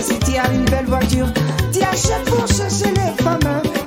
si t'y as une belle voiture, t'y achètes pour chercher les femmes.